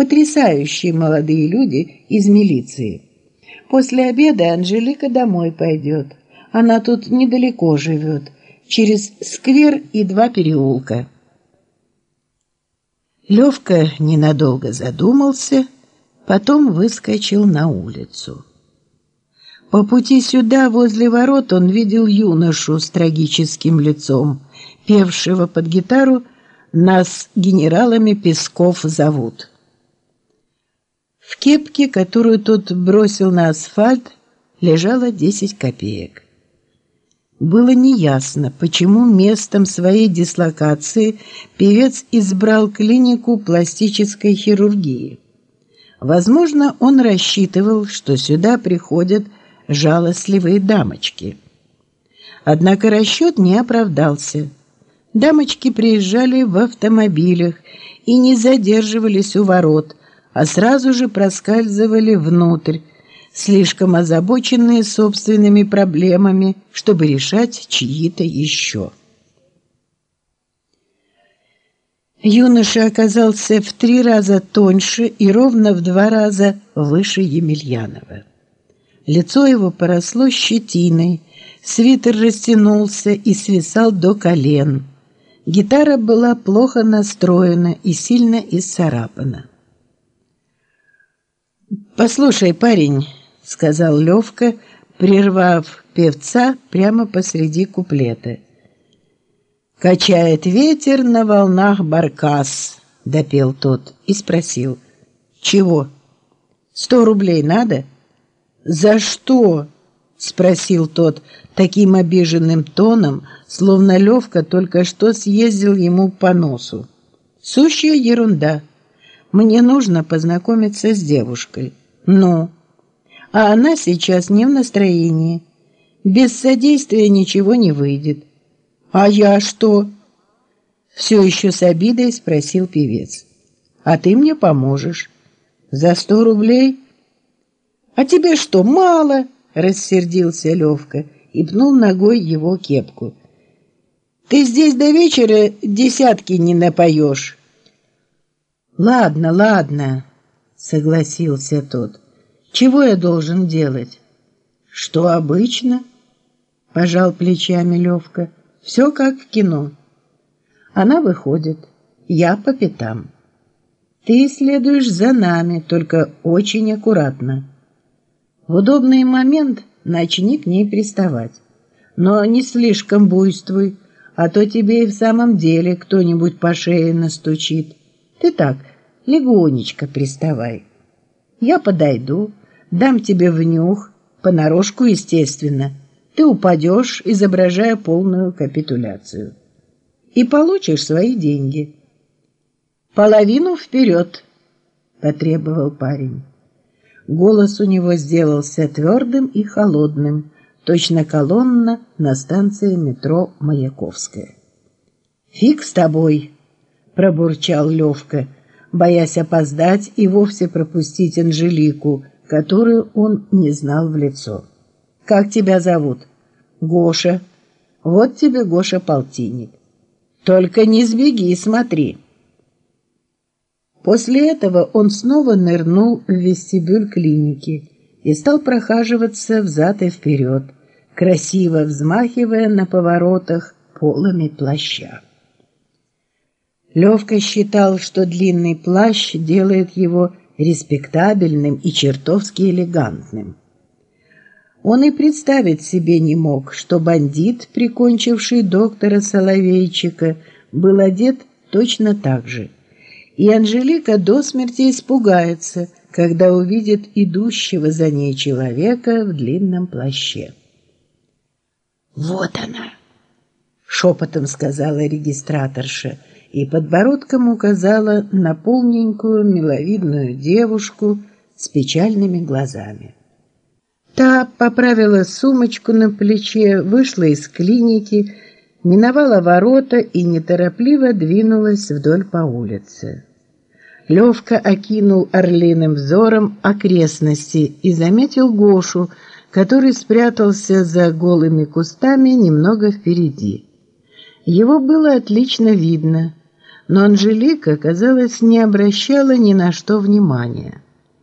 Потрясающие молодые люди из милиции. После обеда Анжелика домой пойдет. Она тут недалеко живет, через сквер и два переулка. Левка ненадолго задумался, потом выскочил на улицу. По пути сюда, возле ворот, он видел юношу с трагическим лицом, певшего под гитару «Нас генералами Песков зовут». В кепке, которую тот бросил на асфальт, лежало десять копеек. Было неясно, почему местом своей дислокации певец избрал клинику пластической хирургии. Возможно, он рассчитывал, что сюда приходят жалостливые дамочки. Однако расчет не оправдался. Дамочки приезжали в автомобилях и не задерживались у ворот, а сразу же проскальзывали внутрь, слишком озабоченные собственными проблемами, чтобы решать чьи-то еще. Юноша оказался в три раза тоньше и ровно в два раза выше Емельянова. Лицо его поросло щетиной, свитер растянулся и свисал до колен. Гитара была плохо настроена и сильно исцарапана. «Послушай, парень», — сказал Левка, прервав певца прямо посреди куплета. «Качает ветер на волнах баркас», — допел тот и спросил. «Чего? Сто рублей надо?» «За что?» — спросил тот таким обиженным тоном, словно Левка только что съездил ему по носу. «Сущая ерунда. Мне нужно познакомиться с девушкой. Ну, а она сейчас не в настроении. Без содействия ничего не выйдет. А я что?» Все еще с обидой спросил певец. «А ты мне поможешь. За сто рублей?» «А тебе что, мало?» — рассердился Левка и пнул ногой его кепку. «Ты здесь до вечера десятки не напоешь». «Ладно, ладно», — согласился тот. «Чего я должен делать?» «Что обычно?» — пожал плечами Левка. «Все как в кино». Она выходит, я по пятам. Ты следуешь за нами, только очень аккуратно. В удобный момент начни к ней приставать. Но не слишком буйствуй, а то тебе и в самом деле кто-нибудь по шее настучит. Ты так, легонечко приставай. Я подойду, дам тебе внюх, понарошку, естественно. Ты упадешь, изображая полную капитуляцию. И получишь свои деньги. Половину вперед, потребовал парень. Голос у него сделался твердым и холодным, точно колонна на станции метро Маяковская. «Фиг с тобой!» – пробурчал Левка, боясь опоздать и вовсе пропустить Анжелику, которую он не знал в лицо. «Как тебя зовут?» «Гоша. Вот тебе, Гоша, полтинник. Только не сбеги, смотри». После этого он снова нырнул в вестибюль клиники и стал прохаживаться взад и вперед, красиво взмахивая на поворотах полами плаща. Левка считал, что длинный плащ делает его респектабельным и чертовски элегантным. Он и представить себе не мог, что бандит, прикончивший доктора Соловейчика, был одет точно так же – и Анжелика до смерти испугается, когда увидит идущего за ней человека в длинном плаще. «Вот она!» — шепотом сказала регистраторша и подбородком указала на полненькую миловидную девушку с печальными глазами. Та поправила сумочку на плече, вышла из клиники, миновала ворота и неторопливо двинулась вдоль по улице. Левка окинул орлиным взором окрестности и заметил Гошу, который спрятался за голыми кустами немного впереди. Его было отлично видно, но Анжелика, казалось, не обращала ни на что внимания.